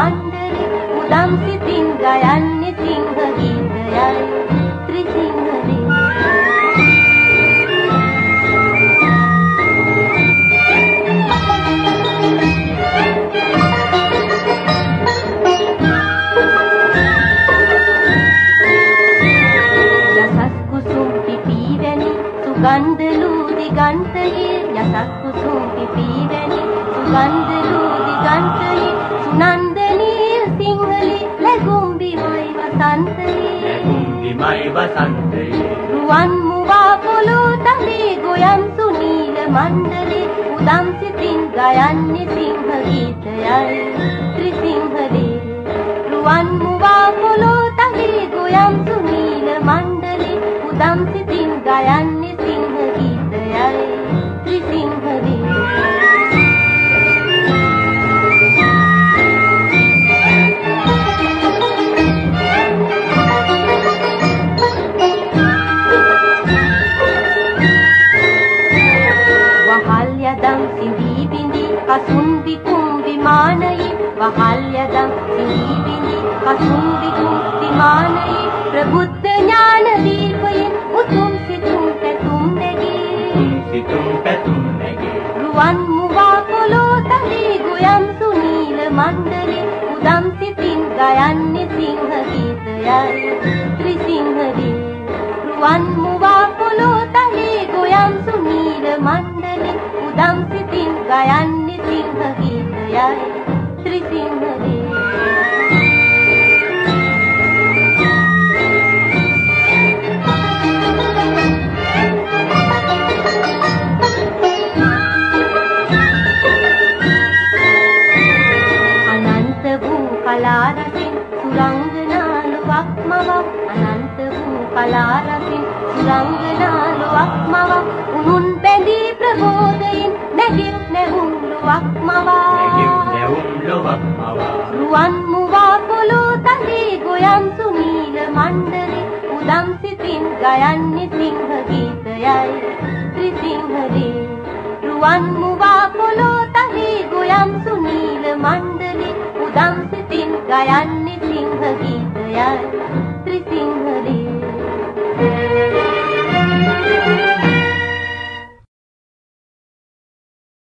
මණ්ඩලේ උදම් සිතින් ගයන්නේ සිංහ ගීතයයි ත්‍රිසිංහලේ. යසස් කුසුම් පිපීවැනි සුගන්ධලු දිගන්තයේ යසස් කුසුම් පිපීවැනි සුගන්ධලු දිගන්තයේ සුනන්දනීය කුම්බිමයි වසන්තයේ රුවන් මුවා පොළො තලේ ගොයම් සුනීල මණ්ඩලේ උදම් සිතින් ගයන්නේ සිංහ ගීතයයි ත්‍රිසිංහලේ. රුවන් බිඳි කසුන් විකුම් විමානයේ වහල් යදම් සිඳී බිඳි කසුන් විකුම් විමානයේ ප්‍රබුද්ධ ඥාන දීපයෙන් උතුම් සිතුම් පැතුම් නැගේ. සිතුම් පැතුම් නැගේ. රුවන් මුවා පොළො තලේ ගොයම් සුනීල මණ්ඩලේ. උදම් සිතින් ගයන්නේ සිංහ ගීතයයි ත්‍රිසිංහලේ. රුවන් මුවා පොළො තලේ ගොයම් සුනීල මණ්ඩලේ. උදම් සිතින් ගයන්නේ සිංහ ගීතයයි ත්‍රිසිංහලේ අනන්ත වූ කලාරසින් සුරංගනාලුවක් මවක්. අනන්ත වූ කලාරසින් සුරංගනාලුවක් මවක්. උනුන් බැඳී ප්‍රබෝධයෙන් නැගිත් නැහුම් ලුවක් මවා. නැවුම් ලොවක් මවා. රුවන් මුවා පොළො තලේ ගොයම් සුනීල මණ්ඩලේ උදම් සිතින් ගයන්නේ සිංහ ගීතයයි. ත්‍රිසිංහලේ. රුවන් මුවා පොළො තලේ ගොයම් සුනීල මණ්ඩලේ උදම් සිතින් ගයන්නේ සිංහ ගීතයයි